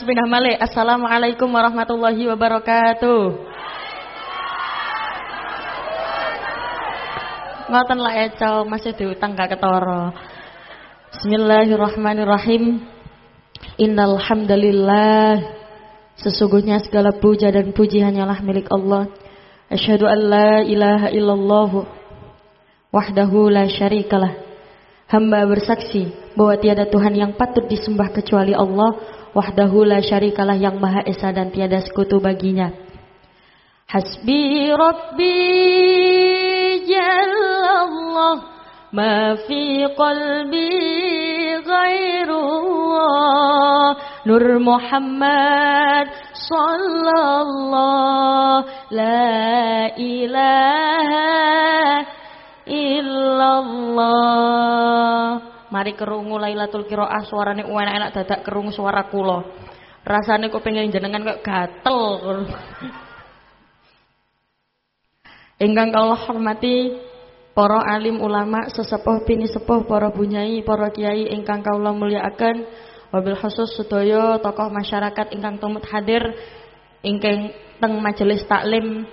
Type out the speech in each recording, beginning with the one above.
Sepindah malih. Assalamualaikum warahmatullahi wabarakatuh. Ngoten lah eco masih diutang gak ketara. Bismillahirrahmanirrahim. Innal hamdalillah Sesungguhnya segala puja dan puji hanyalah milik Allah. Asyhadu an la ilaha illallah wahdahu la syarikalah. Hamba bersaksi bahwa tiada Tuhan yang patut disembah kecuali Allah wahdahu la syarikalah yang maha esa dan tiada sekutu baginya. Hasbi Rabbi Jallallah ma fi qalbi ghairullah Nur Muhammad sallallahu la ilaha illallah Mari kerungu Lailatul Qiraah suarane enak-enak dadak kerungu suara kula. Rasane kok pengen jenengan kok gatel. Ingkang Allah hormati para alim ulama, sesepuh pini sepuh, para bunyai, para kiai ingkang kula mulyakaken, wabil khusus sedaya tokoh masyarakat ingkang tumut hadir ingkang teng majelis taklim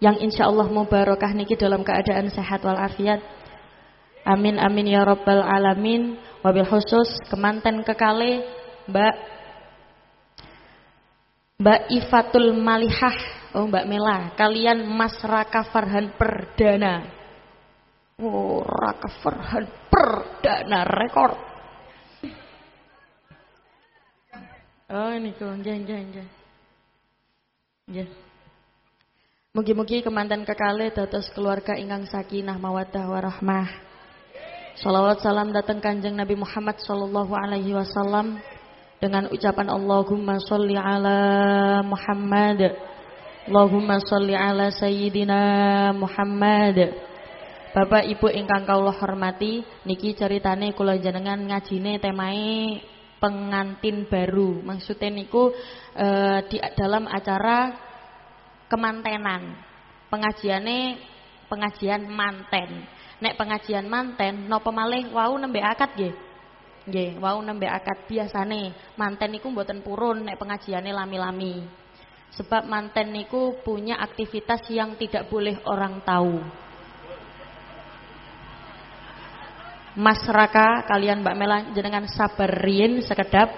yang insya Allah mubarakah niki dalam keadaan sehat walafiat. Amin amin ya rabbal alamin. Wabil khusus kemanten kekale Mbak Mbak Ifatul Malihah, oh Mbak Mela, kalian Mas Raka Farhan Perdana. Oh, Raka Farhan Perdana rekor. Oh ini kok, jangan jangan jangan. Mugi-mugi kemanten kekale dados keluarga ingkang sakinah mawaddah warahmah. Salawat salam datang kanjeng Nabi Muhammad Sallallahu Alaihi Wasallam dengan ucapan Allahumma salli ala Muhammad. Allahumma salli ala Sayyidina Muhammad. Bapak Ibu ingkang kawula hormati niki ceritane kula jenengan ngajine temae pengantin baru. Maksudnya niku e, di dalam acara kemantenan. Pengajiane pengajian manten nek pengajian manten napa malih wau nembe akad nggih? Nggih wau nembe akad biasane. Manten niku mboten purun nek pengajiane lami-lami. Sebab manten niku punya aktivitas yang tidak boleh orang tahu. Mas Raka kalian Mbak Mela jenengan sabar riyin sekedap.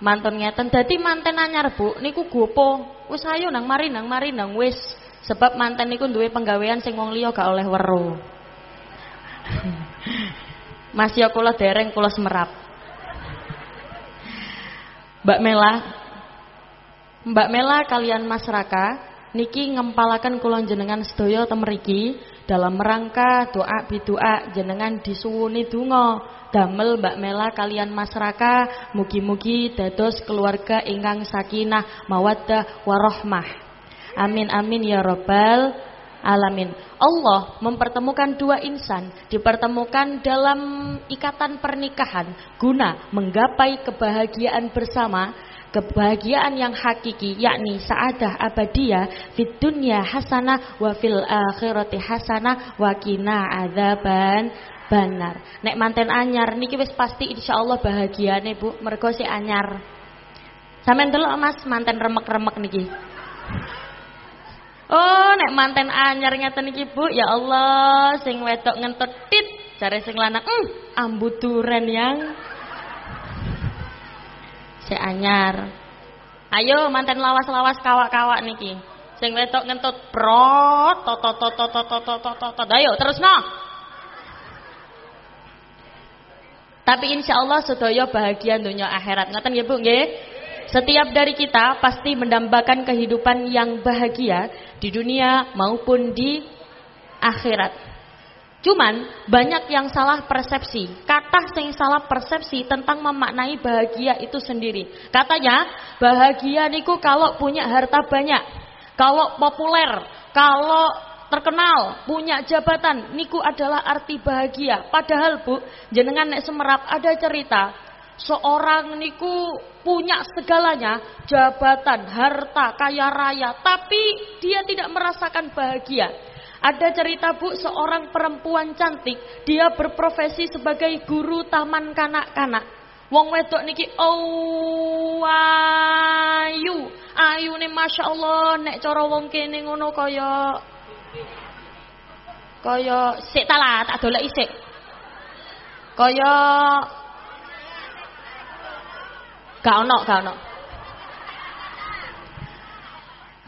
Mantun ngeten. Dadi manten anyar Bu. Niku gopo? Wis ayo nang mari nang mari nang wis. Sebab manten niku duwe penggawean sing wong liya gak oleh weruh Mas ya kula dereng kula semerap. Mbak Mela Mbak Mela kalian Mas Raka niki ngempalaken kula jenengan sedaya temeriki dalam rangka doa bidoa jenengan disuwuni donga damel Mbak Mela kalian Mas Raka mugi-mugi dados keluarga ingkang sakinah mawaddah warahmah. Amin amin ya rabbal alamin. Allah mempertemukan dua insan, dipertemukan dalam ikatan pernikahan guna menggapai kebahagiaan bersama, kebahagiaan yang hakiki yakni saadah abadiyah fid dunya hasanah wa fil akhirati hasanah wa qina adzaban banar. Nek manten anyar niki wis pasti insyaallah bahagiane Bu, mergo si anyar. Sampeyan delok Mas manten remek-remek niki. Oh, nek manten anyar ngeten iki Bu, ya Allah, sing wedok ngentut tit, jare sing lanang, "Hmm, ambu duren yang si anyar." Ayo manten lawas-lawas kawak-kawak niki. Sing wedok ngentut prot, to to to to to to to to to. Ayo terusno. Tapi insya Allah sedaya bahagia dunia akhirat. Ngoten nggih Bu nggih? Setiap dari kita pasti mendambakan kehidupan yang bahagia di dunia maupun di akhirat. Cuman banyak yang salah persepsi. Kata yang salah persepsi tentang memaknai bahagia itu sendiri. Katanya bahagia niku kalau punya harta banyak, kalau populer, kalau terkenal, punya jabatan, niku adalah arti bahagia. Padahal Bu, jenengan nek semerap ada cerita Seorang niku punya segalanya, jabatan, harta, kaya raya, tapi dia tidak merasakan bahagia. Ada cerita Bu, seorang perempuan cantik, dia berprofesi sebagai guru taman kanak-kanak. Wong wedok niki oh ayu. Ayune masyaallah nek cara wong kene ngono kaya kaya sik ta lah tak doleki sik. Kaya gak ono, gak ono.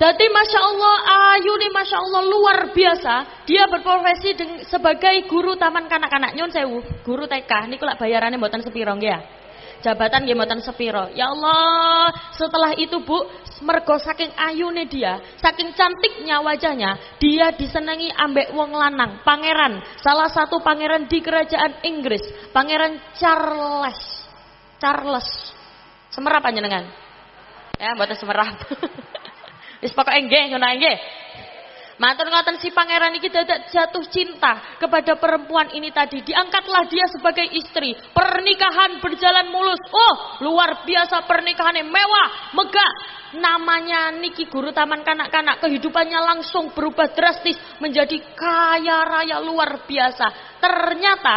Jadi Masya Allah, Ayu nih Masya Allah luar biasa. Dia berprofesi sebagai guru taman kanak-kanak. Nyun sewu, guru TK. Ini kulak bayarannya buatan sepirong ya. Jabatan dia buatan sepiro. Ya Allah, setelah itu Bu, mergo saking ayune dia, saking cantiknya wajahnya, dia disenangi ambek wong lanang, pangeran, salah satu pangeran di kerajaan Inggris, pangeran Charles. Charles. Semerap panjenengan. Ya, buatan semerap. Wis pokoke nggih ngono nggih. Matur ngoten si pangeran iki dadak jatuh cinta kepada perempuan ini tadi. Diangkatlah dia sebagai istri. Pernikahan berjalan mulus. Oh, luar biasa pernikahannya mewah, megah. Namanya Niki guru taman kanak-kanak. Kehidupannya langsung berubah drastis menjadi kaya raya luar biasa. Ternyata,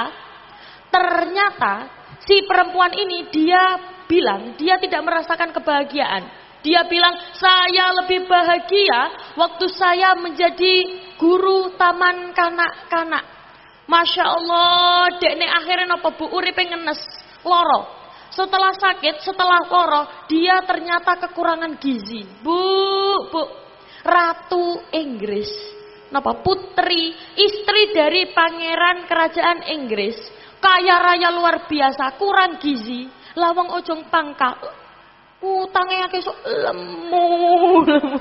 ternyata si perempuan ini dia bilang dia tidak merasakan kebahagiaan. Dia bilang, saya lebih bahagia waktu saya menjadi guru taman kanak-kanak. Masya Allah, dekne akhirnya apa bu, uripe ngenes, loro. Setelah sakit, setelah loro, dia ternyata kekurangan gizi. Bu, bu, Ratu Inggris. Napa putri, istri dari pangeran kerajaan Inggris. Kaya raya luar biasa, kurang gizi. Lawang ojong pangkal, Utangnya akeh sok lemu. lemu.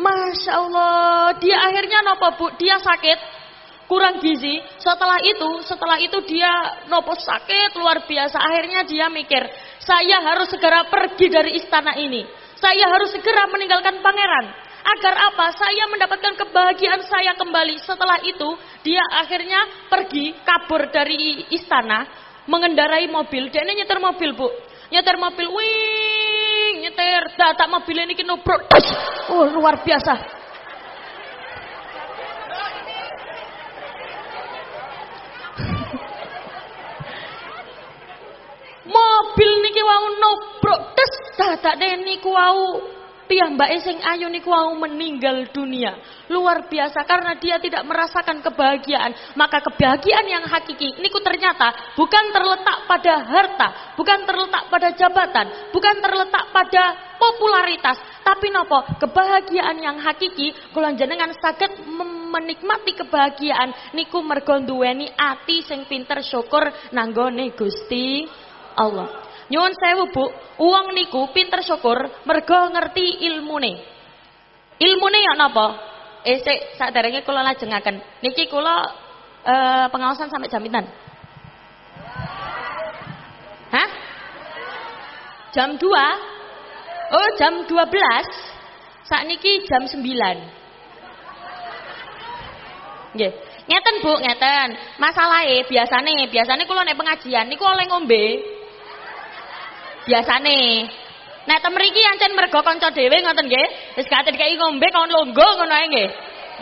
Masya Allah, dia akhirnya nopo bu, dia sakit, kurang gizi. Setelah itu, setelah itu dia nopo sakit luar biasa. Akhirnya dia mikir, saya harus segera pergi dari istana ini. Saya harus segera meninggalkan pangeran. Agar apa? Saya mendapatkan kebahagiaan saya kembali. Setelah itu, dia akhirnya pergi, kabur dari istana, mengendarai mobil. Dia ini nyetir mobil, Bu. Nyetir mobil, wing, nyetir. Datak mobil ini kino bro. Oh, luar biasa. mobil niki wau nobrok des dadak niku wau Mbak sing ayu niku wau meninggal dunia. Luar biasa karena dia tidak merasakan kebahagiaan. Maka kebahagiaan yang hakiki niku ternyata bukan terletak pada harta, bukan terletak pada jabatan, bukan terletak pada popularitas, tapi nopo kebahagiaan yang hakiki kula jenengan saged menikmati kebahagiaan niku mergo duweni ati sing pinter syukur nanggone Gusti Allah. Nyuwun sewu Bu, uang niku pinter syukur mergo ngerti ilmune. Ilmune ya napa? Eh sik saderenge kula lajengaken. Niki kula eh, pengawasan sampai jam pinten? Hah? Jam 2? Oh, jam 12. Saat niki jam 9. Nggih. Ngeten Bu, ngeten. Masalahe biasane, biasane kula nek pengajian niku oleh ngombe biasane. Nek nah, temriki ancen mergo kanca dhewe ngoten nggih. Wis kate dikai ngombe kon longgo ngono ae nggih.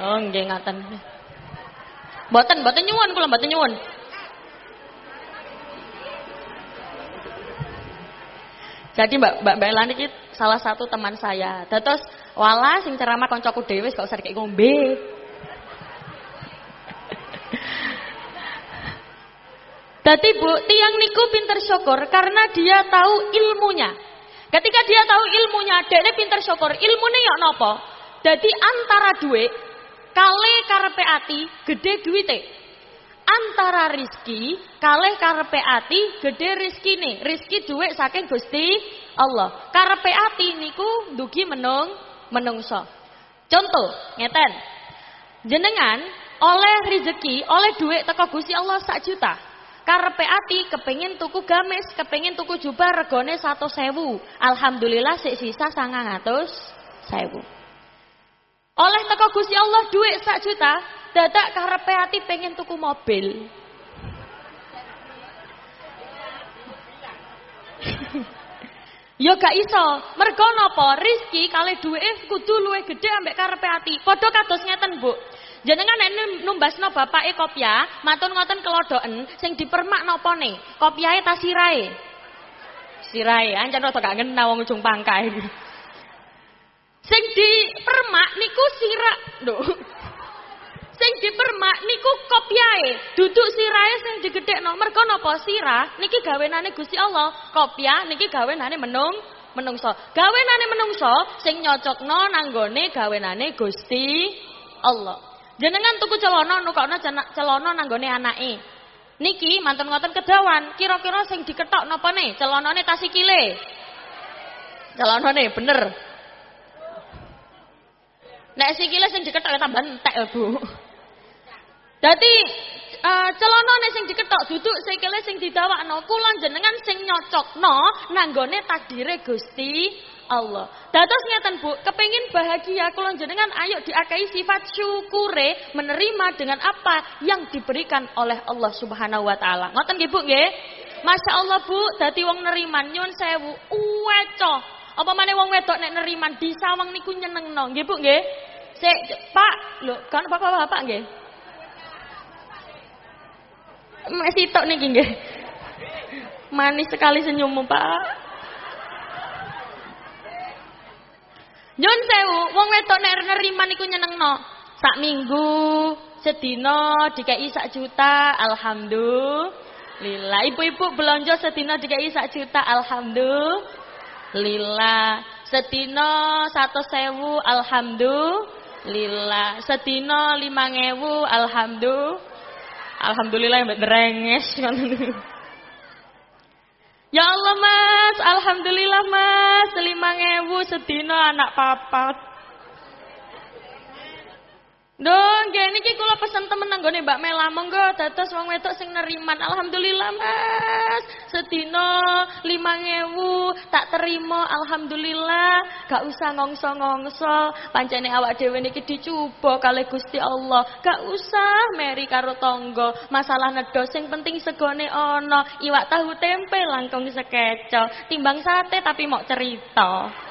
Oh nggih ngoten. Mboten, mboten nyuwun kula mboten nyuwun. Jadi Mbak Mbak Mbak Elani salah satu teman saya. Dados wala sing ceramah kancaku dhewe gak usah dikai ngombe. Jadi bu, tiang niku pinter syukur karena dia tahu ilmunya. Ketika dia tahu ilmunya, dia pinter syukur. Ilmunya ya nopo. Jadi antara duit, kale karepe ati, gede duite. Antara rizki, kale karepe ati, gede rizki nih. Rizki duit saking gusti Allah. Karepe ati niku dugi menung, menungso. Contoh, ngeten. Jenengan oleh rezeki, oleh duit teko Gusti Allah sak juta karepe ati kepengin tuku gamis, kepengin tuku jubah regane sewu. Alhamdulillah sik sisa sewu. Oleh teko Gusti Allah duit sak juta, dadak karepe ati pengen tuku mobil. Ya gak iso. Mergo napa? Rizki kali duweke kudu luwih gedhe ambek karepe ati. Padha kados ngeten, Bu. Jenengan nek numbasno bapake kopya, matun ngoten kelodoken sing dipermak napa ne? Kopyahe ta sirahe? Sirahe, ancen rada gak ngena wong ujung pangkae. Sing dipermak niku sirak. Lho. Sing dipermak niku kopyae, duduk sirahe sing digedhekno. Mergo napa sirah niki gawenane Gusti Allah, kopya niki gawenane menung menungso. Gawenane menungso sing nyocokno nanggone gawenane Gusti Allah. Jenengan tuku celana nukokno celana nanggone anake. Niki mantun ngoten kedawan, kira-kira sing diketok napa ne? Celanane tas sikile. Celanane bener. Nek sikile sing diketok ya tambah entek ya, Bu. Dadi uh, celanane sing diketok duduk sikile sing didawakno kula jenengan sing nyocokno nanggone takdire Gusti Allah. Dados ngeten Bu, kepengin bahagia kula jenengan ayo diakai sifat syukure menerima dengan apa yang diberikan oleh Allah Subhanahu wa taala. Ngoten nggih Bu? Masya Allah Bu, dadi wong neriman nyun sewu uweco. Apa maneh wong wedok nek neriman disawang niku nyenengno. Nggih Bu nggih? Sik, Pak, lho, kan Bapak-bapak nggih. Masih tok niki nggih. Manis sekali senyummu, Pak. Nyun sewu, wong wedok nek neriman iku nyenengno. Sak minggu, sedina dikai sak juta, alhamdulillah. Ibu-ibu belanja sedina dikai sak juta, alhamdulillah. Sedina satu sewu, alhamdulillah. Sedina lima ngewu, alhamdulillah. Alhamdulillah yang berenges. Ya Allah mas, Alhamdulillah mas, lima ngewu sedino anak papat. Dong, gini niki kula pesen temen nanggone Mbak Mela monggo dados wong wedok sing neriman. Alhamdulillah Mas. Sedina 5000 tak terima alhamdulillah. Gak usah ngongso-ngongso. Pancene awak dhewe niki dicoba kali Gusti Allah. Gak usah meri karo tangga. Masalah nedo sing penting segone ana. Iwak tahu tempe langkung sekeco. Timbang sate tapi mau cerita.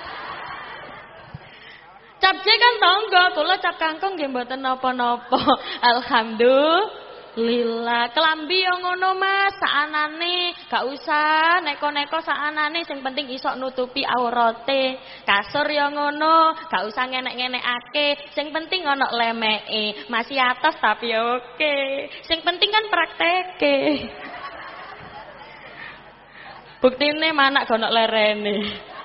Cap kan tonggo, kula cap kangkung nggih mboten napa-napa. Alhamdulillah. Kelambi yo ngono Mas, saanane, gak usah neko-neko saanane sing penting iso nutupi aurate. Kasur yo ngono, gak usah ngenek-ngenekake, sing penting ono lemeke. Masih atas tapi oke. Sing penting kan prakteke. Buktine manak gono lerene.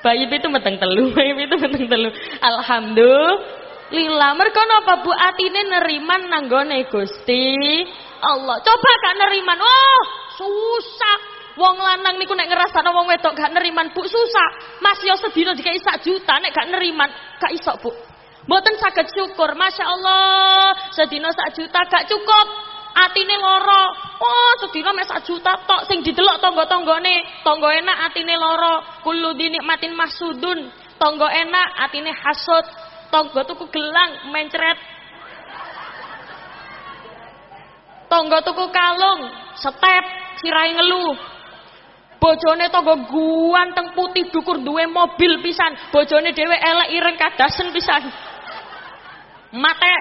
Bayi itu meteng telu, bayi itu meteng telu. Alhamdulillah. Mereka napa Bu atine neriman nanggone Gusti Allah. Coba gak neriman. Oh, susah. Wong lanang niku nek ngrasakno wong wedok gak neriman, Bu, susah. Mas yo sedina dikai sak juta nek gak neriman, gak iso, Bu. Mboten saged syukur. Masya Allah, sedina sak juta gak cukup atine loro. Oh, sedina mek sak juta tok sing didelok tangga-tanggane. Tangga enak atine loro. Kullu dinikmatin masudun. Tangga enak atine hasud. Tangga tuku gelang mencret. Tangga tuku kalung, step, sirai ngeluh. Bojone tangga guanteng putih dukur duwe mobil pisan. Bojone dhewe elek ireng kadasen pisan. Mate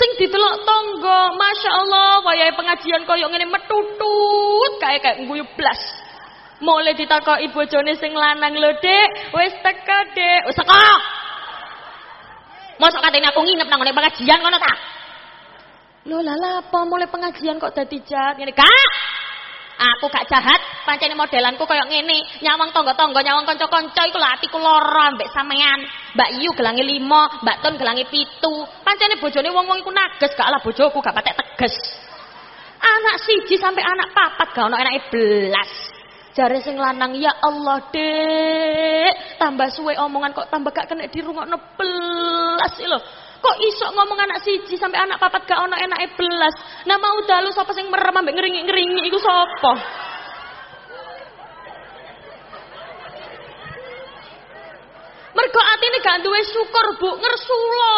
Sing ditelok tonggo, Masya Allah, wayahe pengajian koyo ngene metutut kayak kayak guyu blas. Mulai ditakoki bojone sing lanang lho, Dek, wis teko, Dek. Wis teko. Mosok katene aku nginep nang ngene pengajian ngono ta? Lho lala apa mulai pengajian kok dadi jahat ngene, Kak? Aku gak jahat, pancene modelanku koyo ngene. Nyawang tangga-tangga, nyawang kanca-kanca iku lho atiku lara mbek sampean. Mbak Yu gelangi 5, Mbak Ton gelangi 7. Pancene bojone wong-wong iku nages, gak lah bojoku gak patek teges. Anak siji sampai anak papat gak ono enake belas. Jare sing lanang ya Allah dek tambah suwe omongan kok tambah gak kena dirungokno belas lho Kok iso ngomong anak siji sampai anak papat gak ono enake belas. Nah mau dalu sapa sing merem ambek ngeringi-ngeringi iku sapa? Mergo atine gak duwe syukur, Bu, ngersulo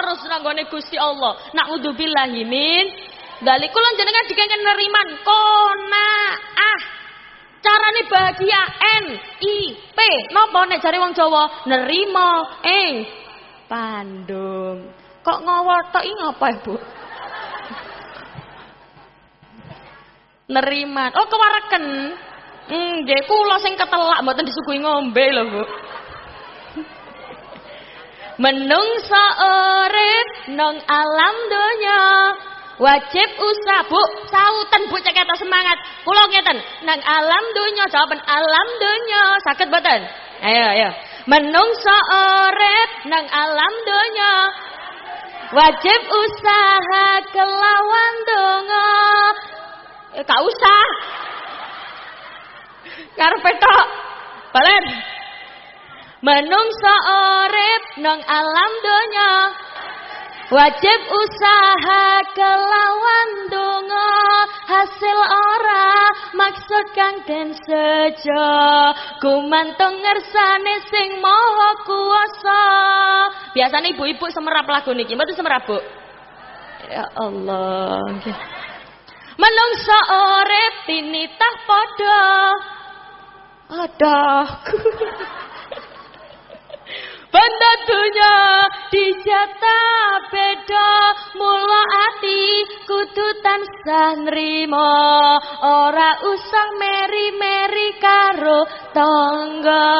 terus nanggone Gusti Allah. Naudzubillahi min Dalik kula jenengan dikengken neriman ah carane bahagia N I P napa nek jare wong Jawa? Nerima. Eh, Pandung. Kok ngawur tok iki ngapa, Bu? Neriman. Oh, kewareken. Nggih, kula sing ketelak mboten disuguhi ngombe lho, Bu. Menungsa urip nang alam donya wajib usah bu sautan bu cek semangat kula ngeten nang alam donya jawaban alam donya sakit boten ayo ayo menungsa urip nang alam donya. Wajib usaha kelawan donga. Eh gak usah. Karepe tok. Balen. Menungsa urip nang alam donya Wajib usaha kelawan donga hasil ora maksud kang den sejo gumantung ngersane sing maha kuwasa. Biasane ibu-ibu semerap lagu niki, mboten semerap, Bu? Ya Allah. Menungso urip tinitah padha. Aduh. Benda dunya dijatah beda mula ati kudu tansah nrimo ora usah meri-meri karo tangga.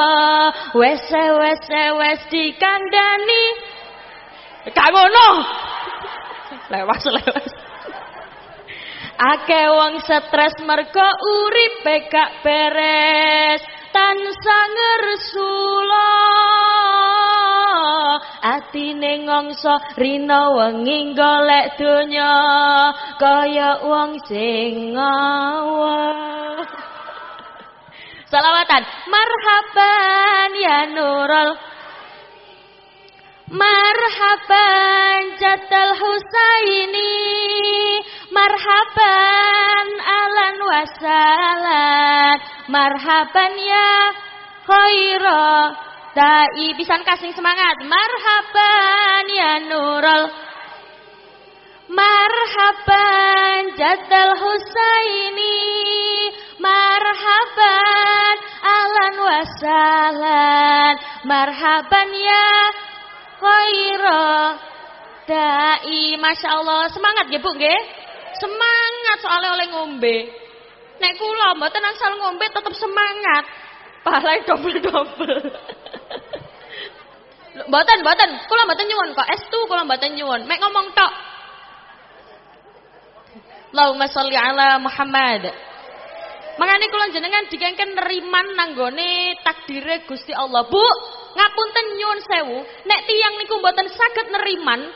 Wes wes dikandani. Gak ngono lewas lewas Ake wong stres mergo uripe gak beres tansah ngersula atine ngongso rina wengi golek donya. Kaya wong sing Salawatan marhaban ya nurul. Marhaban Jatal Husaini. Marhaban Alan wasalan. Marhaban ya khaira Dai pisan kasih semangat. Marhaban ya Nurul. Marhaban Jatal Husaini. Marhaban Alan wasalan. Marhaban ya khaira. Dai Masya Allah. Semangat ya Bu nggih? Semangat soalnya oleh ngombe. Nek kula mboten asal ngombe tetap semangat. Pahalai double-double. Mboten, mboten. Kula mboten nyuwun kok. Estu kula mboten nyuwun. Mek ngomong tok. Allahumma sholli ala Muhammad. Makanya kula jenengan dikengken neriman nanggone takdire Gusti Allah. Bu, ngapunten nyuwun sewu, nek tiyang niku mboten saged neriman,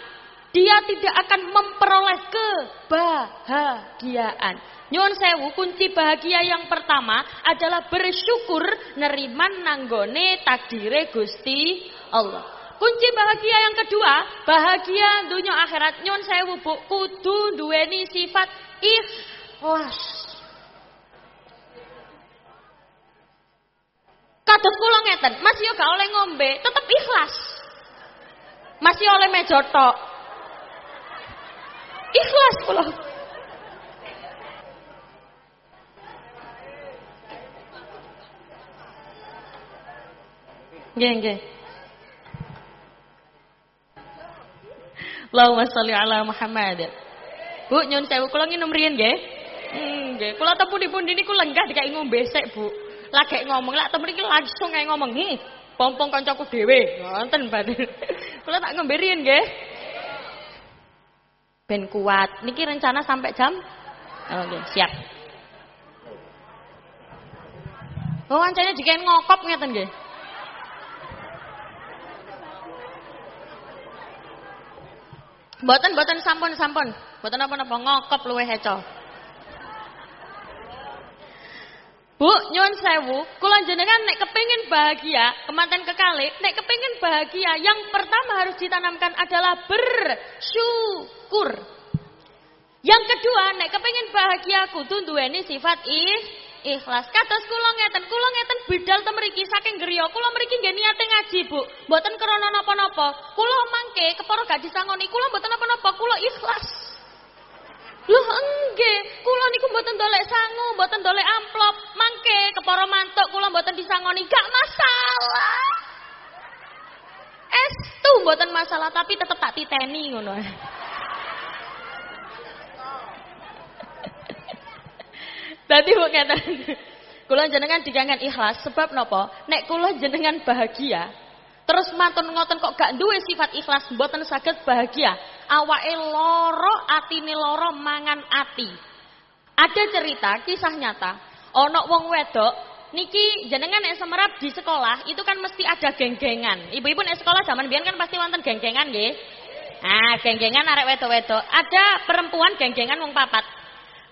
dia tidak akan memperoleh kebahagiaan. Nyuwun sewu, kunci bahagia yang pertama adalah bersyukur neriman nanggone takdire Gusti Allah. Kunci bahagia yang kedua, bahagia dunia akhirat. Nyuwun sewu, Bu, kudu duweni sifat ikhlas. Kados kula ngeten, masih yo gak oleh ngombe, tetep ikhlas. Masih oleh mejotok. Ikhlas kula. Nggih, nggih. Allahumma sholli ala Muhammad. Bu, nyun sewu kula nginum riyen nggih. Hmm, nggih. Kula tepu dipun niku lenggah dikai ngombe sik, Bu. Lagi ngomong, lak temen iki langsung kayak ngomong, "Hi, pompong kancaku dhewe." Wonten batin. Kula tak ngombe riyen nggih. Ben kuat. Niki rencana sampai jam Oh, nggih, siap. Oh, ancane dikai ngokop ngeten nggih. Mboten sampun sampun. Mboten apa-apa ngokop luwih heco. Bu, nyuwun sewu, kula jenengan nek kepingin bahagia, kemanten kekali, nek kepingin bahagia, yang pertama harus ditanamkan adalah bersyukur. Yang kedua, nek kepingin bahagia kudu duweni sifat ih ikhlas. Kados kula ngeten, kula ngeten bidal te mriki saking griya. Kula mriki nggih niate ngaji, Bu. Mboten krana napa-napa. Kula mangke kepara gak disangoni, kula mboten napa-napa, kula ikhlas. Loh enggak, kula niku mboten dolek sangu, mboten dolek amplop, mangke kepara mantuk kula mboten disangoni, gak masalah. Estu mboten masalah, tapi tetep tak titeni ngono. Dadi kok ngeten. Kula jenengan digangan ikhlas sebab nopo? Nek kula jenengan bahagia, terus mantun ngoten kok gak duwe sifat ikhlas mboten saged bahagia. Awake loro, atine loro mangan ati. Ada cerita kisah nyata, ana wong wedok niki jenengan nek semerap di sekolah itu kan mesti ada geng-gengan. Ibu-ibu nek sekolah zaman biyen kan pasti wonten geng-gengan nggih. Ah, geng-gengan arek wedok-wedok. Ada perempuan geng-gengan wong papat.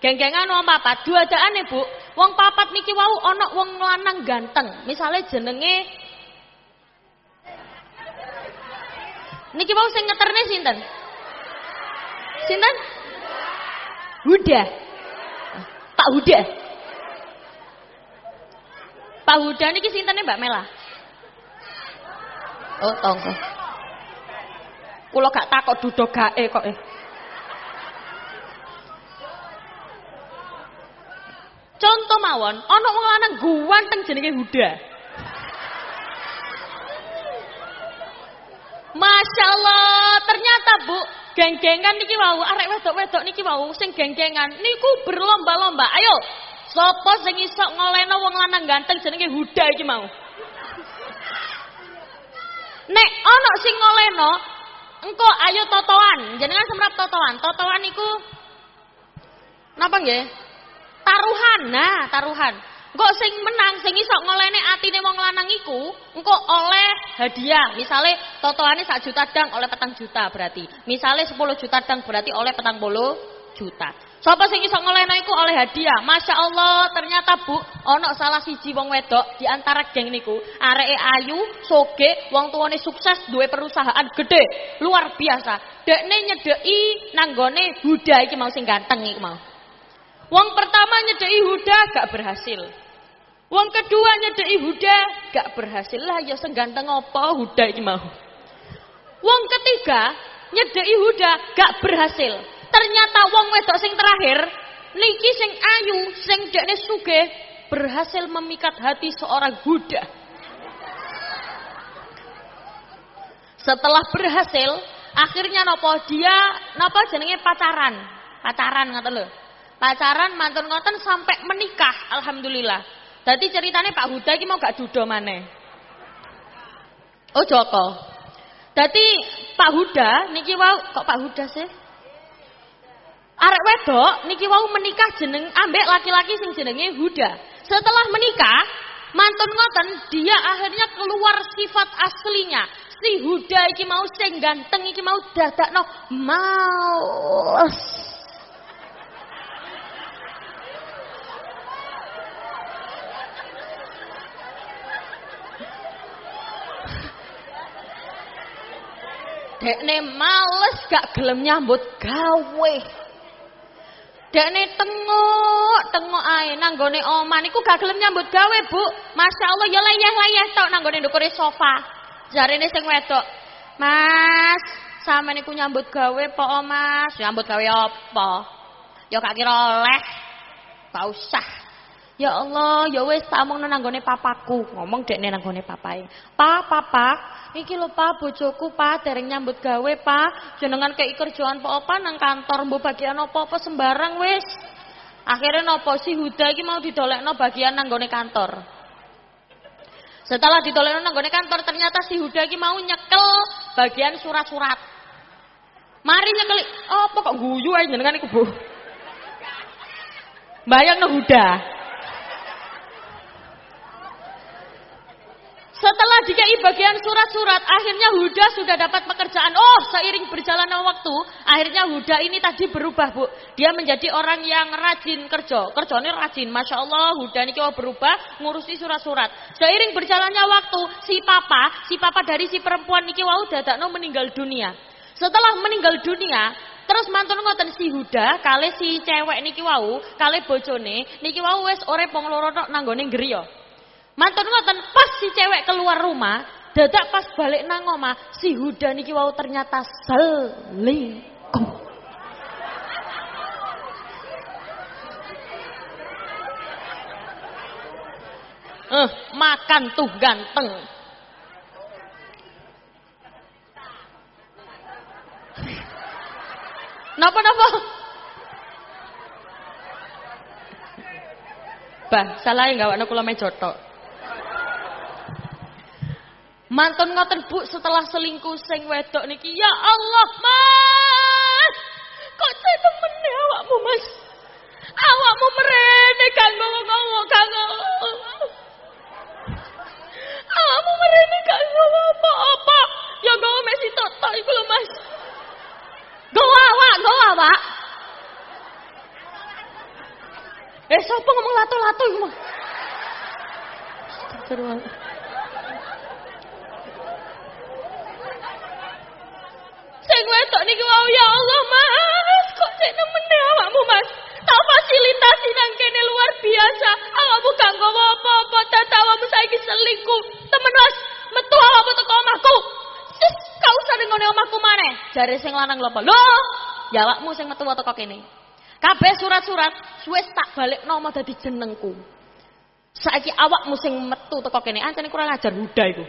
Genggengan wong papat, dua duadaan Bu. Wong papat niki wau ana wong lanang ganteng. Misalnya jenenge Niki wau sing ngeterne sinten? Sinten? Huda. Pak Huda. Pak Huda niki sintene Mbak Mela? Oh, tonggo. Kula gak takut duduk gae kok eh. Contoh mawon, ana wong lanang guwanteng jenenge Huda. Masya Allah, ternyata Bu, geng-gengan niki wau, arek wedok-wedok niki wau sing geng-gengan niku berlomba-lomba. Ayo, sapa sing iso ngoleno wong lanang ganteng jenenge Huda iki mau? Nek ana sing ngoleno, engko ayo totoan. Jenengan semrap totoan. Totoan niku napa nggih? Taruhan, nah taruhan. Engko sing menang, sing iso ngolene atine wong lanang iku, engko oleh hadiah. Misale totoane sak juta dang oleh petang juta berarti. Misale 10 juta dang berarti oleh petang bolu juta. Sapa sing iso ngolehno iku oleh hadiah. Masya Allah, ternyata Bu, ana salah siji wong wedok di antara geng niku, areke ayu, soge, wong tuane sukses, duwe perusahaan gede, luar biasa. Dekne nyedeki nanggone Huda iki mau sing ganteng iki mau. Wong pertama nyedeki Huda gak berhasil. Wong kedua nyedeki Huda gak berhasil. Lah ya sengganteng apa Huda iki mau. Wong ketiga nyedeki Huda gak berhasil. Ternyata wong wedok sing terakhir niki sing ayu, sing dekne sugih berhasil memikat hati seorang Huda. Setelah berhasil, akhirnya nopo dia nopo jenenge pacaran. Pacaran ngoten lho pacaran mantun ngoten sampai menikah alhamdulillah. Jadi ceritanya Pak Huda ini mau gak dudo mana oh Joko. Jadi Pak Huda niki wau kok Pak Huda sih? Arek wedok niki wau menikah jeneng ambek laki-laki sing jenenge Huda. Setelah menikah mantun ngoten dia akhirnya keluar sifat aslinya. Si Huda iki mau sing ganteng iki mau dadakno males Dekne males gak gelem nyambut gawe. Dekne tengok, tengok ae nanggone omah niku gak gelem nyambut gawe, Bu. Masya Allah ya layah-layah tok nanggone ndukure sofa. Jarine sing wedok, "Mas, sampe niku nyambut gawe po, Mas? Nyambut gawe apa? Ya gak kira oleh. Gak usah. Ya Allah, ya wis tak omongno nanggone papaku. Ngomong dekne nanggone papae. Pa, papa, iki lho Pa, bojoku Pa, dereng nyambut gawe Pa. Jenengan kei kerjaan apa nang kantor, mbok bagian apa-apa sembarang wis. Akhirnya nopo si Huda iki mau didolekno bagian nanggone kantor. Setelah didolekno nanggone kantor, ternyata si Huda iki mau nyekel bagian surat-surat. Mari nyekeli, oh, kok guyu ae jenengan iku, Bu? Bayang no Huda. Setelah dikai bagian surat-surat, akhirnya Huda sudah dapat pekerjaan. Oh, seiring berjalannya waktu, akhirnya Huda ini tadi berubah, Bu. Dia menjadi orang yang rajin kerja. Kerjanya rajin. Masya Allah, Huda ini kalau berubah, ngurusi surat-surat. Seiring berjalannya waktu, si papa, si papa dari si perempuan niki wau dadakno meninggal dunia. Setelah meninggal dunia, Terus mantun ngoten si Huda kali si cewek niki wau, kali bojone niki wau wes ore pongloro nanggone. Mantun ngoten pas si cewek keluar rumah, dadak pas balik nang omah, si Huda niki wau ternyata selingkuh. Eh, makan tuh ganteng. Napa napa? Bah, salah ya nggak wakna kula mejotok. Mantun ngoten Bu setelah selingkuh sing wedok niki, ya Allah, Mas. Kok temen awakmu, Mas? Awakmu merene kanggo ngomong kanggo. Awakmu merene kanggo apa-apa. Ya nggawa mesi tok iku lho, Mas. Nggawa awak, nggawa awak. Eh, sapa ngomong lato-lato iku, Mas? Astagfirullah. Jare sing lanang lho apa? Lho, awakmu sing metu teko kene. Kabeh surat-surat wis tak balik nama dadi jenengku. Saiki awakmu sing metu teko kene, ancene kurang ajar huda iku.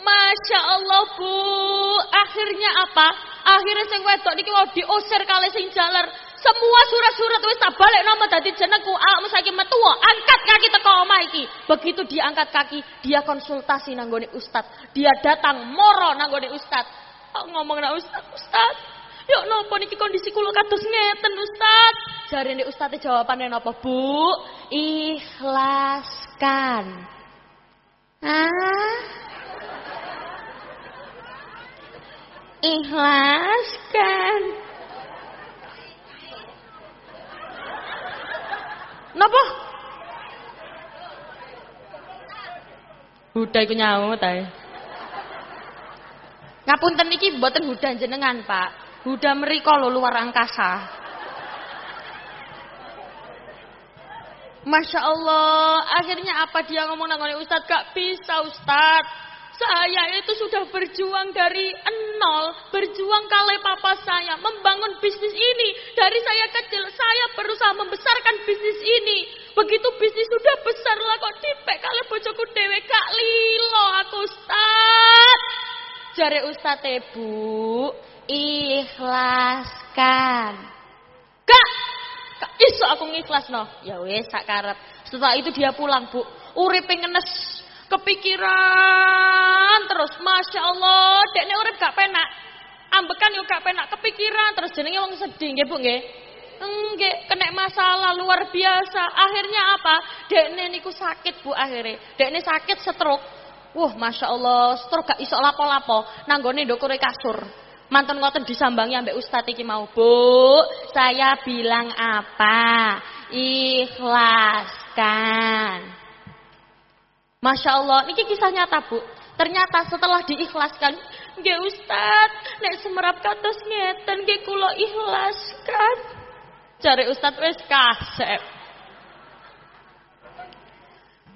Masya Allah bu, akhirnya apa? Akhirnya sing wedok niki mau diusir kali sing jalar. Semua surat-surat wis tak balik nama dadi jenengku. Awakmu saiki metu angkat kaki teko omah iki. Begitu dia angkat kaki, dia konsultasi nanggone ustad. Dia datang moro nanggone ustad. Aku ngomong nang ustad, ustad. Yuk nopo niki kondisi kula kados ngeten ustad. Jarene ustadnya jawabannya nopo bu? Ikhlaskan. Ah? ikhlaskan. Napa? Huda iku nyaut ae. Ngapunten niki mboten huda jenengan, Pak. Huda mriko lho luar angkasa. Masya Allah, akhirnya apa dia ngomong nangone Ustadz? Gak bisa Ustadz. Saya itu sudah berjuang dari nol, berjuang kali papa saya, membangun bisnis ini. Dari saya kecil, saya berusaha membesarkan bisnis ini. Begitu bisnis sudah besar lah kok dipek kali bojoku dewe kak lilo aku ustad. Jare ustad ibu, ikhlaskan. Kak, kak iso aku ngikhlas no. Ya wes sakarep. Setelah itu dia pulang bu, uripe ngenes kepikiran terus. Masya Allah dekne urip gak penak. Ambekan yuk gak penak kepikiran terus. Jenenge wong sedih nggih Bu nggih? Nggih kena masalah luar biasa. Akhirnya apa? Dekne niku sakit Bu akhirnya. Dekne sakit stroke. Wah masya Allah stroke gak iso lapo-lapo. Nanggone ndokure kasur. Mantan ngoten disambangi ambek ustadz iki mau Bu. Saya bilang apa? Ikhlaskan Masya Allah, ini kisah nyata bu. Ternyata setelah diikhlaskan, nggih Ustad, nek semerap kados ngeten nggih kula ikhlaskan. Cari Ustad wis kasep.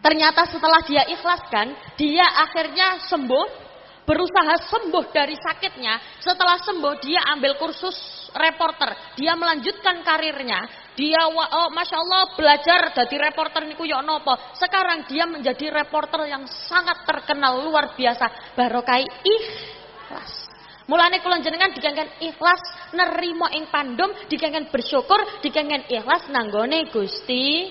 Ternyata setelah dia ikhlaskan, dia akhirnya sembuh berusaha sembuh dari sakitnya. Setelah sembuh, dia ambil kursus reporter. Dia melanjutkan karirnya. Dia, oh, masya Allah, belajar dari reporter niku yo nopo. Sekarang dia menjadi reporter yang sangat terkenal luar biasa. Barokai ikhlas. Mulane kula jenengan dikengken ikhlas nerimo ing pandum, dikengken bersyukur, dikengken ikhlas nanggone Gusti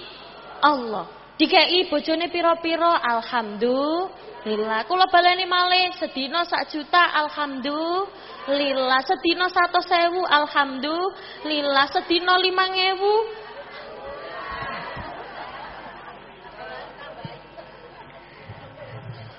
Allah. Dikei bojone piro-piro alhamdulillah. Kula baleni malih sedina sak juta alhamdulillah. Sedina satu sewu alhamdulillah. Sedina limang ewu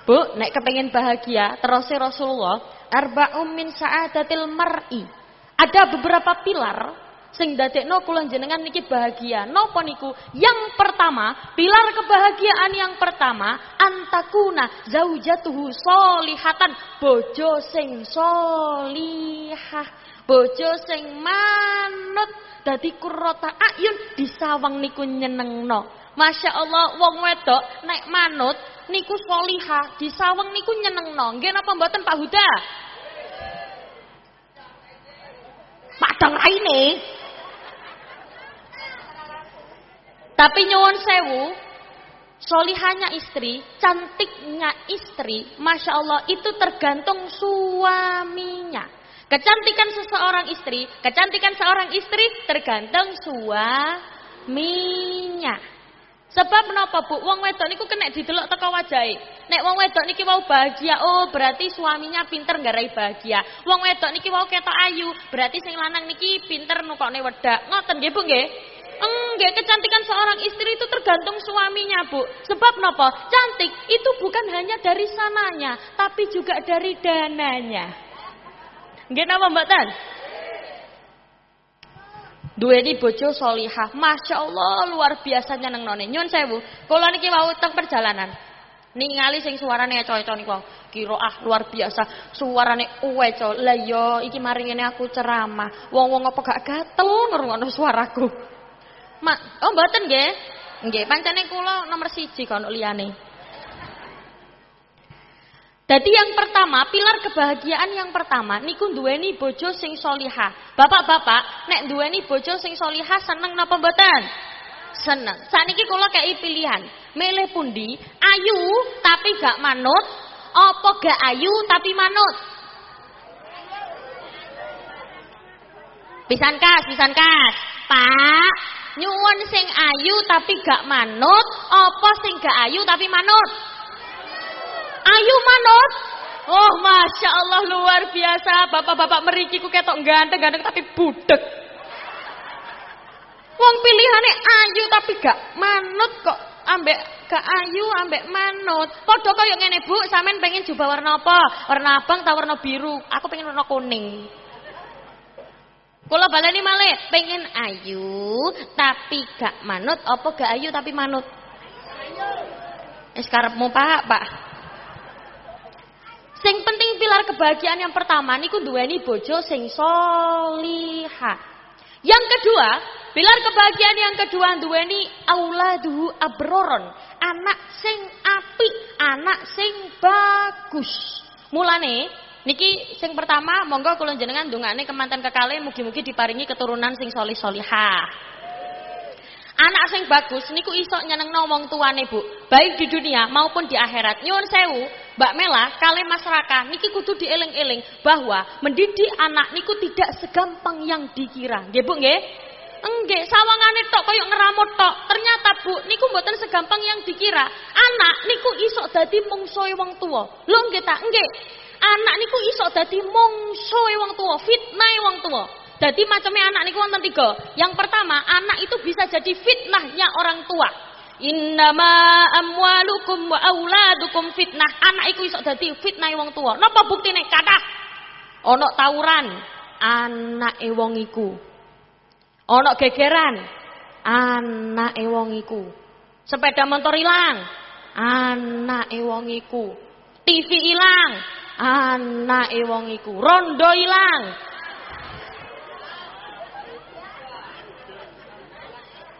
Bu, nek kepengen bahagia, terus Rasulullah, arba'um min sa'adatil mar'i. Ada beberapa pilar sing dadekno kula jenengan niki bahagia. Napa niku? Yang pertama, pilar kebahagiaan yang pertama, antakuna zaujatuhu solihatan, bojo sing solihah, bojo sing manut dadi kurota ayun disawang niku nyenengno. Masya Allah wong wedok nek manut niku solihah, di sawang niku nyenengno. Nggih napa mboten Pak Huda? Padang raine. Tapi nyuwun sewu, solihanya istri, cantiknya istri, masya Allah itu tergantung suaminya. Kecantikan seseorang istri, kecantikan seorang istri tergantung suaminya. Sebab menapa Bu? Wong wedok niku kena didelok teko wajahe. Nek wong wedok niki mau bahagia, oh berarti suaminya pinter nggarai bahagia. Wong wedok niki mau ketok ayu, berarti sing lanang niki pinter nukokne wedak. Ngoten nggih Bu nggih? Enggak, kecantikan seorang istri itu tergantung suaminya, Bu. Sebab nopo? Cantik itu bukan hanya dari sananya, tapi juga dari dananya. Nggih napa, Mbak Tan? Duweni bojo solihah. Masya Allah luar biasa nyeneng none. Nyun sewu. Kula niki wau teng perjalanan. Ningali sing suarane coy-coy niku. Kira ah luar biasa. Suarane uweco. Lah yo iki mari aku ceramah. Wong-wong apa gak gatel ngrungokno suaraku. Ma, oh mboten nggih. Nggih, pancene kula nomor siji kono liyane. Jadi yang pertama, pilar kebahagiaan yang pertama niku duweni bojo sing soliha. Bapak-bapak, nek duweni bojo sing soliha seneng napa mboten? Seneng. Saniki kula kei pilihan. Milih pundi? Ayu tapi gak manut, apa gak ayu tapi manut? Pisan kas, pisan kas. Pak, nyuwun sing ayu tapi gak manut, apa sing gak ayu tapi manut? Ayu manut. Oh, masya Allah luar biasa. Bapak-bapak merikiku ketok ganteng-ganteng tapi budek. Wong pilihane ayu tapi gak manut kok ambek gak ayu ambek manut. Padha kaya ngene Bu, sampean pengen jubah warna apa? Warna abang atau warna biru? Aku pengen warna kuning. Kula baleni malih, pengen ayu tapi gak manut apa gak ayu tapi manut? Wis karepmu Pak, Pak. Sing penting pilar kebahagiaan yang pertama niku duweni bojo sing solihah. Yang kedua, pilar kebahagiaan yang kedua duweni auladuhu abroron, anak sing apik, anak sing bagus. Mulane niki sing pertama monggo kula jenengan ndongane kemanten kekale mugi-mugi diparingi keturunan sing solih solihah. Anak sing bagus niku iso nyenengno wong tuane, Bu. Baik di dunia maupun di akhirat. Nyuwun sewu, Mbak Mela, kalian masyarakat niki kudu dieling-eling bahwa mendidik anak niku tidak segampang yang dikira. Nggih, Bu, nggih? Enggak, sawangane tok koyo ngeramut tok. Ternyata Bu, niku mboten segampang yang dikira. Anak niku iso dadi mungsuhe wong tua. Lho nggih ta? Nggih. Anak niku iso dadi mungsuhe wong tua, fitnah wong tua. Jadi macamnya anak niku wonten tiga. Yang pertama, anak itu bisa jadi fitnahnya orang tua. Innama amwalukum wa auladukum fitnah. Anak iku iso dadi fitnah wong tua. Napa buktine? Kathah. Ana tawuran, anake wong iku. Ana gegeran, anake wong iku. Sepeda motor ilang, anake wong iku. TV ilang, anake wong iku. Rondo ilang,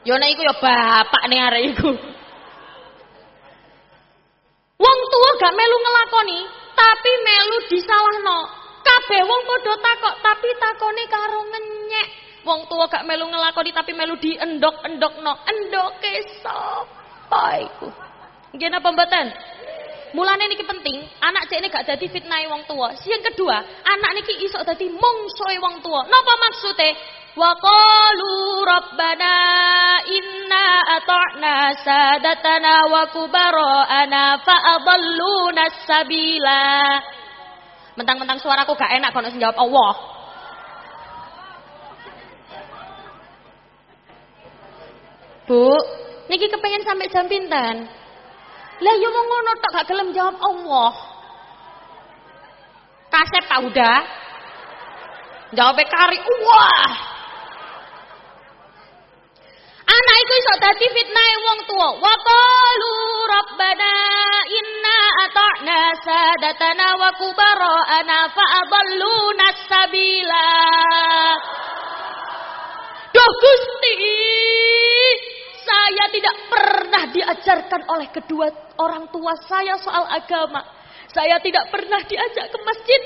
Ya nek iku bapak ning iku. Wong tua gak melu ngelakoni, tapi melu disalahno. Kabeh wong padha takok, tapi takone karo ngenyek. Wong tua gak melu ngelakoni tapi melu diendok-endokno. Endoke sapa iku? Nggih napa? Mulane niki penting, anak cek ini gak jadi fitnah wong tua. Yang kedua, anak niki iso dadi mungsuhe wong tua. Napa maksude? Wa qalu rabbana inna ata'na sadatana wa kubara'ana fa adalluna sabila. Mentang-mentang suaraku gak enak kalau jawab Allah. Bu, niki kepengen sampai jam pinten? Lah yo mau ngono tok gak gelem jawab Allah. Kasep Pak Huda. Jawab kari, wah. Anak iku iso dadi fitnah wong tua. Wa qalu rabbana inna ata'na sadatana wa kubara'ana fa adalluna sabila. Duh Gusti, saya tidak pernah diajarkan oleh kedua orang tua saya soal agama. Saya tidak pernah diajak ke masjid.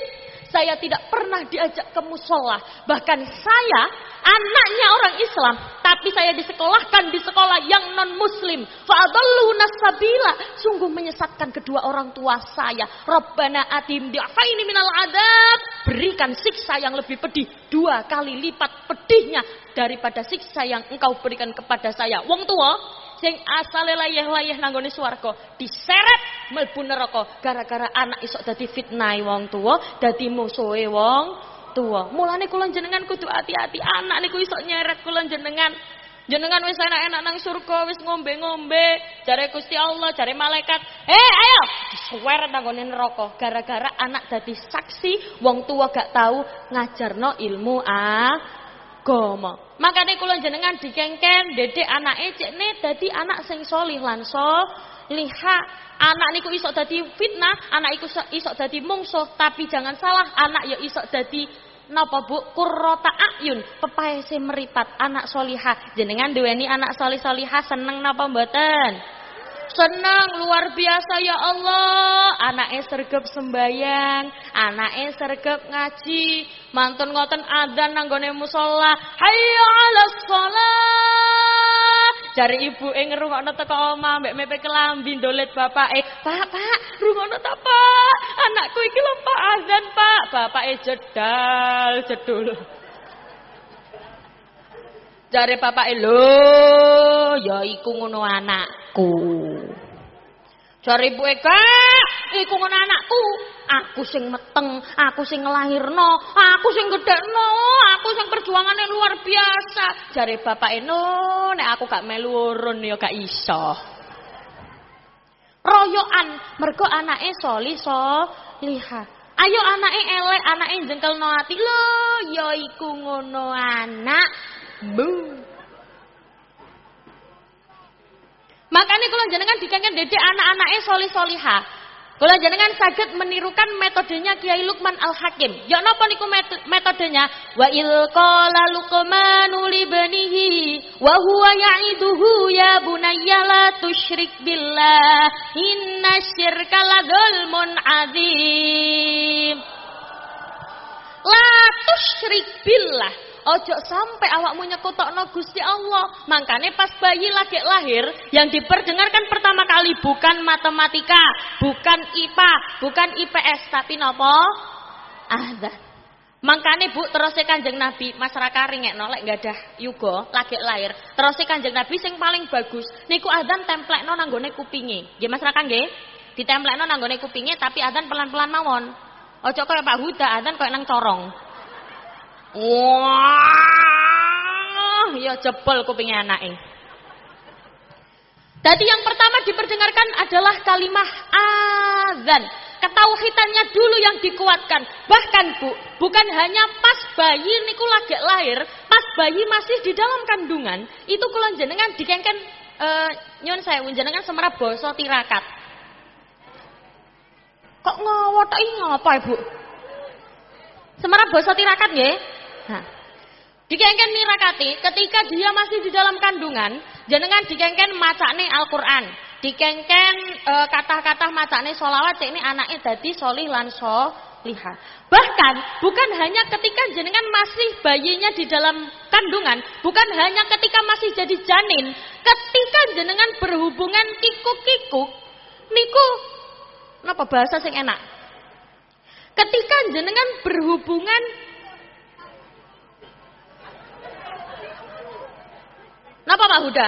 Saya tidak pernah diajak ke musola. Bahkan saya anaknya orang Islam. Tapi saya disekolahkan di sekolah yang non-muslim. Fa'adallu nasabila. Sungguh menyesatkan kedua orang tua saya. Rabbana atim di'afaini minal adab. Berikan siksa yang lebih pedih. Dua kali lipat pedihnya. Daripada siksa yang engkau berikan kepada saya. Wong tua sing asale layeh-layeh nanggone swarga diseret mlebu neraka. Gara-gara anak isok dadi fitnah wong tuwa dadi musuhe wong tuwa. Mulane kula jenengan kudu hati-hati. Anak niku isok nyeret kula jenengan Jenengan wis enak-enak nang surga, wis ngombe-ngombe, jare Gusti Allah, jare malaikat, "Eh, ayo!" Disuwer nanggone neraka. Gara-gara anak dadi saksi, wong tua gak tahu ngajarno ilmu agama. Makanya kula jenengan dikengken dedek anake cekne dadi anak sing solih lan liha. Anak niku isok dadi fitnah, anak iku isok dadi mungsuh, tapi jangan salah, anak ya isok dadi napa Bu? Qurrata ayun, pepaese meripat, anak solihah. Jenengan duweni anak solih solihah seneng napa mboten? Senang luar biasa ya Allah. Anaknya sergap sembayang, anaknya sergap ngaji, mantun ngoten adzan nanggone musola. Hayya 'alas shalah. Jari ibu e ngrungokno teko omah mbek mepe kelambi dolet bapake. Pak, Pak, rungokno ta, Pak? Anakku iki lho Pak adzan, Pak. Bapake jedal, jedul. Jare bapake lho, ya iku ngono anak anakku. Jare ibuke, "Kak, iku ngono anakku. Aku sing meteng, aku sing nglahirno, aku sing gedhekno, aku sing perjuangane luar biasa." Jare bapake, "No, nek aku gak melu urun ya gak iso." Royokan mergo anake soli so lihat. Ayo anake elek, anake jengkelno ati. Lho, ya iku ngono anak. Jenengan dikengken dedek anak-anaknya soli soliha. Kalau jenengan sakit menirukan metodenya Kiai Lukman Al Hakim. Ya napa niku metodenya? Wa il qala Luqmanu li banihi wa huwa ya'iduhu ya bunayya la tusyrik billah inna syirka la dzulmun adzim. La tusyrik billah Ojo sampai awakmu nyekutokno Gusti Allah. Makanya pas bayi lagi lahir, yang diperdengarkan pertama kali bukan matematika, bukan IPA, bukan IPS, tapi nopo? Azan. Makanya bu terus kanjeng Nabi masyarakat ringek nolak gak ada yugo lagi lahir terus kanjeng Nabi sing paling bagus niku adzan templek no nanggone kupingi gimana masyarakat gak di templek no nanggone kupingi tapi adzan pelan pelan mawon ojo kaya Pak Huda adzan kaya nang corong Wah, ya jebol kupingnya anaknya. Jadi yang pertama diperdengarkan adalah kalimah azan. Ketauhidannya dulu yang dikuatkan. Bahkan bu, bukan hanya pas bayi niku lagi lahir, pas bayi masih di dalam kandungan, itu kulon jenengan dikengken e, nyon saya jenengan semerap boso tirakat. Kok ngowotoki ngapa ibu? Semerap boso tirakat nggih? Dikengken nirakati ketika dia masih di dalam kandungan, jenengan dikengken macane Al-Qur'an. Dikengken e, kata-kata macane solawat ini anaknya dadi solih lan lihat. Bahkan bukan hanya ketika jenengan masih bayinya di dalam kandungan, bukan hanya ketika masih jadi janin, ketika jenengan berhubungan kikuk-kikuk, niku napa bahasa sing enak? Ketika jenengan berhubungan Napa Pak Huda?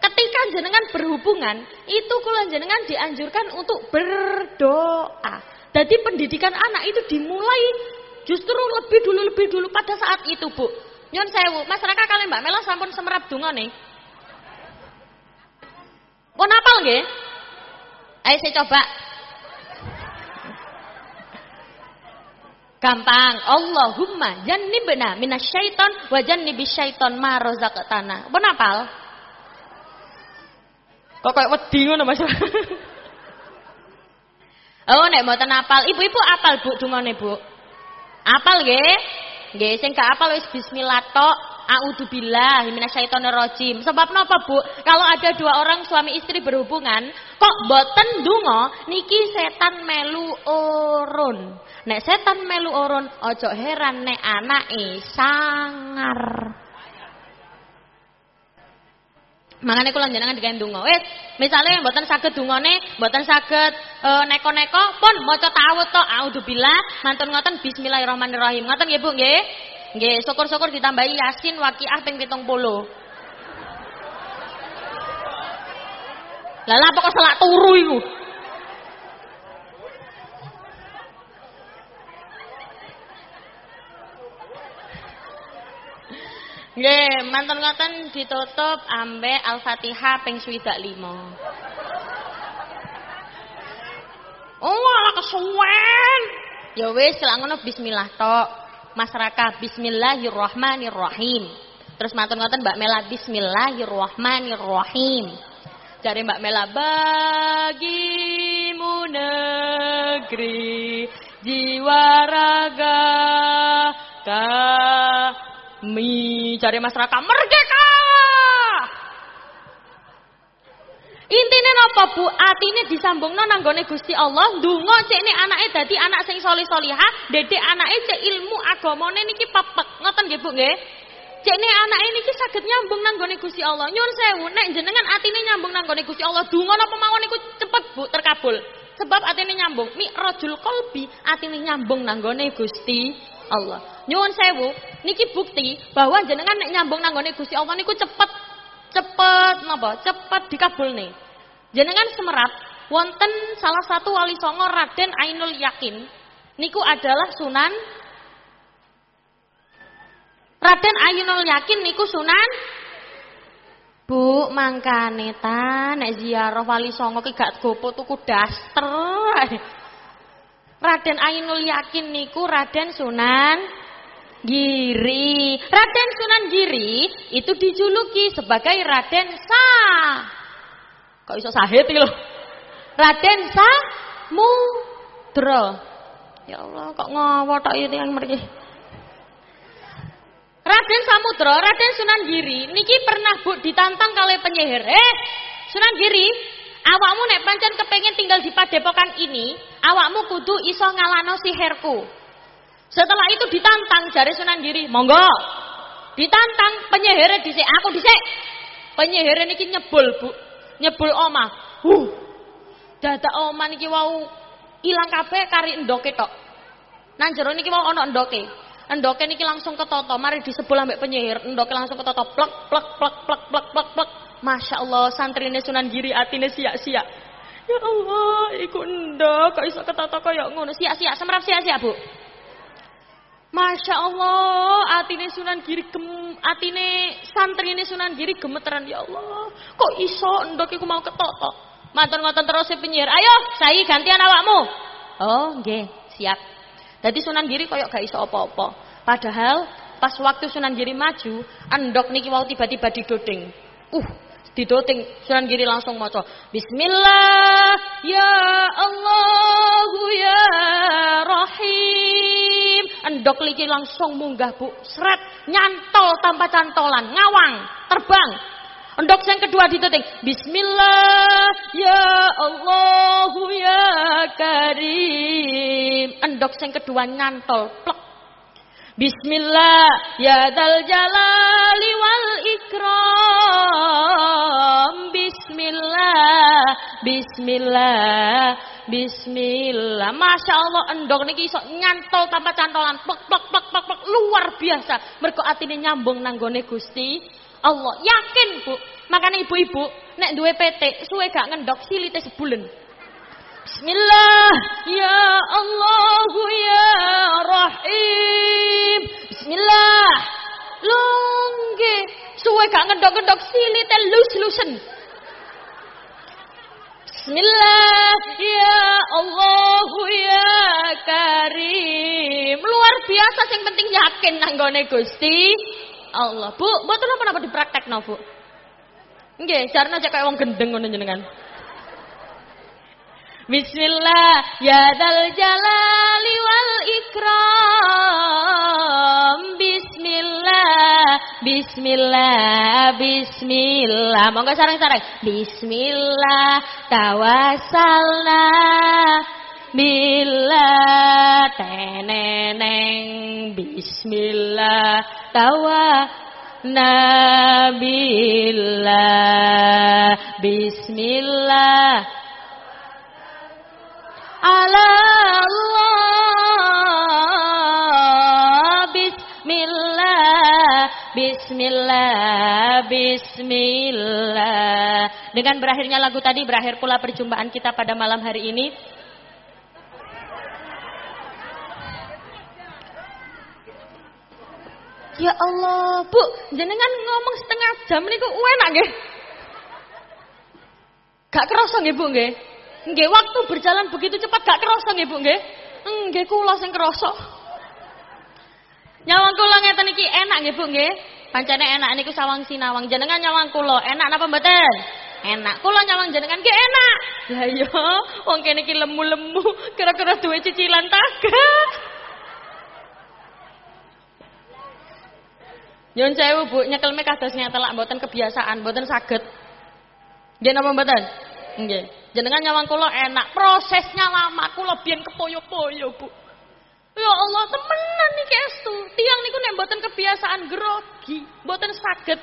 Ketika jenengan berhubungan, itu kalau jenengan dianjurkan untuk berdoa. Jadi pendidikan anak itu dimulai justru lebih dulu lebih dulu pada saat itu, Bu. Nyon sewu, masyarakat kalian Mbak Mela sampun semerap dungo nih. Mau napal nggih? Ayo saya coba. Gampang. Allahumma jannibna minasyaiton wa jannibis syaiton ma razaqtana. Ben apal? Kok kayak wedi ngono Mas. oh nek mboten apal, ibu-ibu apal Bu dungane Bu. Apal nggih? Nggih sing gak apal wis bismillah tok. A'udzubillah minasyaitonirrajim. Sebab napa, Bu? Kalau ada dua orang suami istri berhubungan, kok boten dungo niki setan melu urun. Nek setan melu urun, ojo heran nek anake sangar. Makanya kula jenengan digawe donga. Wis, misale mboten saged dungane, mboten saged e, neko-neko, pun maca ta'awudz tok. A'udzubillah, mantun ngoten bismillahirrahmanirrahim. Ngoten nggih Bu nggih? Nggih, syukur-syukur ditambahi Yasin Waqiah ping 70. Lah lha kok selak turu iku? Nggih, mantun ngoten ditutup ambek Al-Fatihah ping lima. Oh, ala kesuwen. Ya wis, lak ngono bismillah tok. Masyarakat bismillahirrahmanirrahim. Terus mantun ngoten Mbak Mela bismillahirrahmanirrahim. Cari Mbak Mela bagimu negeri jiwa raga Mi cari masyarakat merdeka. Intine napa Bu? Atine disambungno nanggone Gusti Allah, ndonga cekne anake dadi anak sing solih solihah, dedek anake cek ilmu agamane niki pepek. Ngoten nggih Bu nggih? Cekne anake niki saged nyambung nanggone Gusti Allah. Nyuwun sewu, nek jenengan atine nyambung nanggone Gusti Allah, donga napa mawon niku cepet Bu terkabul. Sebab atine nyambung, mi'rajul qalbi atine nyambung nanggone Gusti Allah. Nyuwun sewu, niki bukti bahwa jenengan nek nyambung nanggone Gusti Allah niku cepet cepet napa? Cepet dikabulne. Jenengan semerap wonten salah satu wali songo Raden Ainul Yakin. Niku adalah Sunan Raden Ainul Yakin niku Sunan Bu, mangkane ta nek ziarah wali songo ki gak gopo tuku daster. Raden Ainul Yakin niku Raden Sunan Giri. Raden Sunan Giri itu dijuluki sebagai Raden Sa. Kok iso sahid iki. Raden Sa Mudra. Ya Allah, kok ngowo tok iki yang mriki. Raden Samudra, Raden Sunan Giri niki pernah Bu ditantang kali penyihir. Eh, Sunan Giri, Awakmu nek pancen kepengen tinggal di padepokan ini, awakmu kudu iso ngalano sihirku. Setelah itu ditantang jari Sunan Giri, monggo. Ditantang penyihir dhisik, aku dhisik. Penyihir niki nyebul, Bu. Nyebul omah. Huh. Dadak omah niki wau ilang kabeh kari endoke tok. Nang jero niki wau ana endoke. Endoke niki langsung ketoto, mari disebul ambek penyihir. Endoke langsung ketoto, plek plek plek plek plek plek plek. Masya Allah santrine Sunan Giri atine siak-siak. Ya Allah, iku ndok kok iso ketata kaya ngono. Siak-siak, semrap siak-siak, Bu. Masya Allah, atine Sunan Giri gem, atine santrine Sunan Giri gemeteran ya Allah. Kok iso ndok iku mau? Matur ngoten terus penyihir. Ayo, saya gantian awakmu. Oh, nggih, siap. Jadi Sunan Giri koyok gak iso apa-apa. Padahal pas waktu Sunan Giri maju, endok niki wau tiba-tiba didoding. Uh, didoting Sunan Giri langsung maca Bismillah ya Endok liki langsung munggah Bu. Seret nyantol tanpa cantolan ngawang terbang. Endok yang kedua dituting Bismillah ya Allah ya Karim. Endok yang kedua nyantol plek. Bismillah ya dal jalali wal ikram. Bismillah Bismillah Bismillah. Masya Allah endok niki iso nyantol tanpa cantolan. Plek plek plek plek plek luar biasa. Mergo atine nyambung nanggone Gusti Allah. Yakin Bu? Makanya ibu-ibu nek duwe PT suwe gak ngendok silite sebulan Bismillah. Ya Allah ya Rahim. Bismillah. Longge suwe gak ngendok-ngendok silite lus-lusen. Bismillah ya Allah ya Karim. Luar biasa sing penting yakin nanggone Gusti Allah. Bu, mboten napa-napa dipraktekno, Bu. Nggih, jarno aja kayak wong gendeng ngono jenengan. Bismillah ya dal jalali wal ikram Bismillah Bismillah, bismillah. Monggo sarang-sarang. Bismillah, tawassalna. Bila teneneng Bismillah tawa Nabillah Bismillah Allah Bismillah Bismillah Dengan berakhirnya lagu tadi Berakhir pula perjumpaan kita pada malam hari ini Ya Allah, Bu, jenengan ngomong setengah jam niku enak nggih. Gak kerasa nggih, Bu nggih. Nggih, waktu berjalan begitu cepat gak kerasa nggih, Bu nggih. Nggih, kula sing kerasa. Nyawang kula ngeten iki enak nggih, Bu nggih. Pancene enak niku sawang sinawang. Jenengan nyawang kula enak napa mboten? Enak. Kula nyawang jenengan ki enak. Lah iya, wong kene iki lemu-lemu, kira-kira duwe cicilan tagak. Nyun sewu Bu, nyekelme kados telak mboten kebiasaan, mboten saged. Nggih napa mboten? Nggih. Jenengan nyawang kula enak, prosesnya lama, kula biyen kepoyo-poyo, Bu. Ya Allah, temenan niki estu. Tiang niku nek mboten kebiasaan grogi, mboten saged.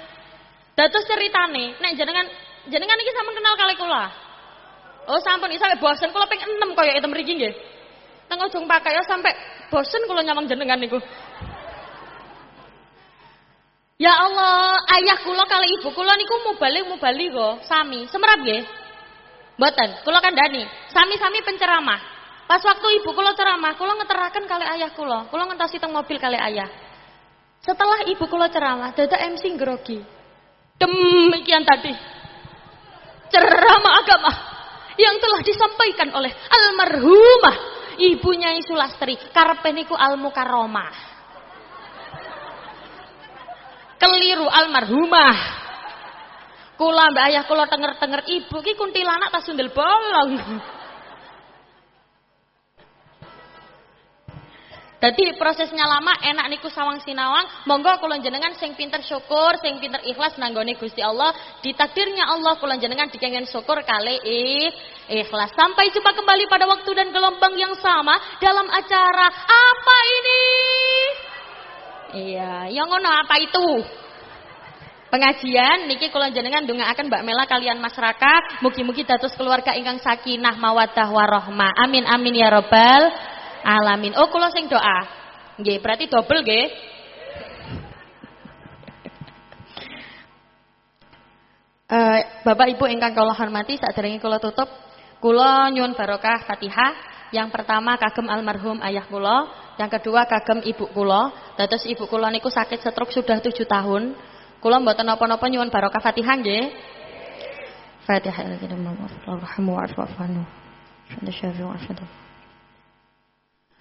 Dados ceritane, nek jenengan jenengan niki sampun kenal kali kula. Oh, sampun iki sampe bosen kula ping 6 kaya itu mriki nggih. Teng ujung pakai ya sampe bosen kula nyawang jenengan niku. Ya Allah, ayah kula kali ibu kula niku mubalik mubalik kok, sami. Semerap nggih? Mboten, kula kandhani. Sami-sami penceramah. Pas waktu ibu kula ceramah, kula ngeteraken kali ayah kula. Kula ngentosi teng mobil kali ayah. Setelah ibu kula ceramah, dadak MC grogi. Demikian tadi. Ceramah agama yang telah disampaikan oleh almarhumah ibunya Sulastri karepe niku al mukarromah keliru almarhumah kula mbak ayah kula tenger-tenger ibu ki kuntilanak tas sundel bolong Jadi prosesnya lama, enak niku sawang sinawang. Monggo kula jenengan sing pinter syukur, sing pinter ikhlas nanggone Gusti Allah. Ditakdirnya Allah kula jenengan dikengen syukur kali ikhlas. Sampai jumpa kembali pada waktu dan gelombang yang sama dalam acara apa ini? Iya, yang ngono apa itu? Pengajian niki kula jenengan ndongaaken Mbak Mela kalian masyarakat mugi-mugi dados keluarga ingkang sakinah mawaddah warahmah. Amin amin ya robbal alamin. Oh kula sing doa. Nggih, berarti double nggih. Uh, Bapak Ibu ingkang kula hormati saderenge kula tutup kula nyuwun barokah Fatihah. Yang pertama kagem almarhum ayah kula, yang kedua kagem ibu kula. Dados ibu kula niku sakit stroke sudah tujuh tahun. Kula mboten napa-napa nyuwun barokah Fatihah nggih. Fatihah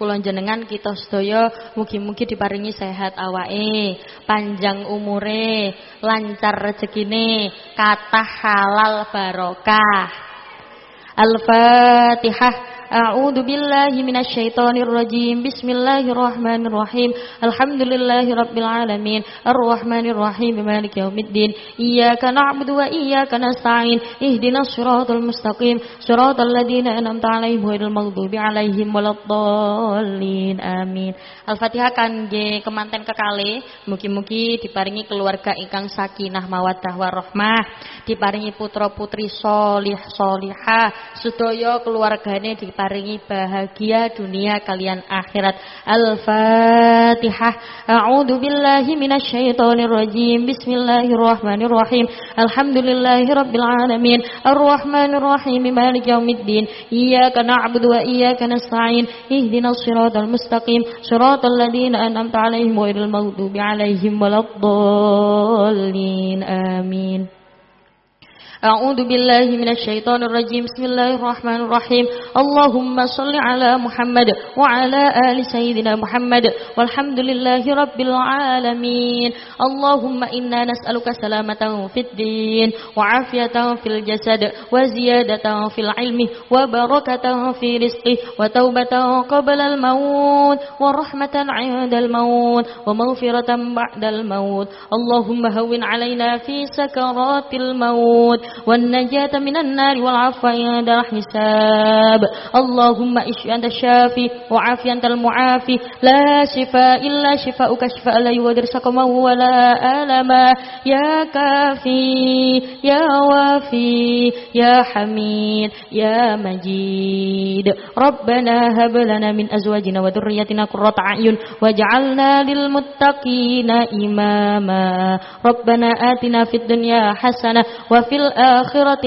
kula jenengan kita sedaya mugi-mugi diparingi sehat awake, panjang umure, lancar rezekine, kathah halal barokah. Al-Fatihah. A'udzu billahi minasyaitonir rajim. Bismillahirrahmanirrahim. Alhamdulillahirabbil alamin. Arrahmanir rahim. Maliki yaumiddin. Iyyaka na'budu wa iyyaka nasta'in. Ihdinas siratal mustaqim. Siratal ladzina an'amta 'alaihim ghairil maghdubi 'alaihim waladdallin. Amin. Al-Fatihah kangge kemanten kekali mugi-mugi diparingi keluarga ingkang sakinah mawaddah warahmah, diparingi putra putri solih solihah, sedaya keluargane diparingi diparingi bahagia dunia kalian akhirat. Al-Fatihah. A'udzu billahi minasyaitonir rajim. Bismillahirrahmanirrahim. Alhamdulillahirabbil alamin. Arrahmanir rahim. Maliki yaumiddin. Iyyaka na'budu wa iyyaka nasta'in. Ihdinas siratal mustaqim. Siratal ladzina an'amta 'alaihim ghairil maghdubi 'alaihim waladdallin. Amin. أعوذ بالله من الشيطان الرجيم. بسم الله الرحمن الرحيم. اللهم صل على محمد وعلى آل سيدنا محمد. والحمد لله رب العالمين. اللهم إنا نسألك سلامة في الدين وعافية في الجسد وزيادة في العلم وبركة في رزقه وتوبة قبل الموت ورحمة عند الموت ومغفرة بعد الموت. اللهم هون علينا في سكرات الموت. والنجاة من النار والعفو عند الحساب اللهم اشف أنت الشافي وعافي أنت المعافي لا شفاء إلا شفاءك شفاء لا يغادر سقما ولا ألما يا كافي يا وافي يا حميد يا مجيد ربنا هب لنا من أزواجنا وذريتنا قرة أعين واجعلنا للمتقين إماما ربنا آتنا في الدنيا حسنة وفي الآخرة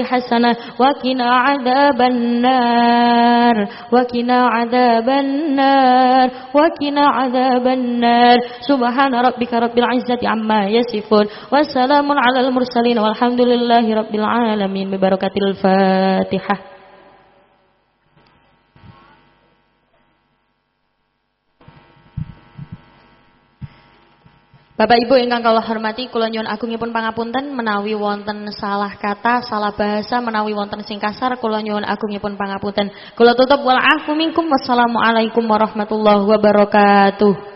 حسنة وقنا عذاب النار وقنا عذاب النار وقنا عذاب النار سبحان ربك رب العزة عما يصفون والسلام على المرسلين والحمد لله رب العالمين ببركة الفاتحة Bapak Ibu ingkang kula hormati kula nyuwun agungipun pangapunten menawi wonten salah kata, salah bahasa, menawi wonten sing kasar kula nyuwun agungipun pangapunten. Kula tutup wal afu minkum wassalamualaikum warahmatullahi wabarakatuh.